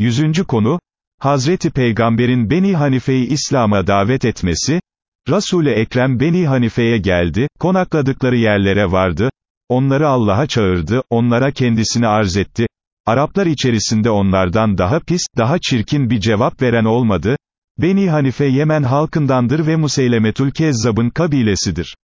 Yüzüncü konu, Hazreti Peygamber'in Beni Hanife'yi İslam'a davet etmesi, Resul-i Ekrem Beni Hanife'ye geldi, konakladıkları yerlere vardı, onları Allah'a çağırdı, onlara kendisini arz etti, Araplar içerisinde onlardan daha pis, daha çirkin bir cevap veren olmadı, Beni Hanife Yemen halkındandır ve Museylemetül Kezzab'ın kabilesidir.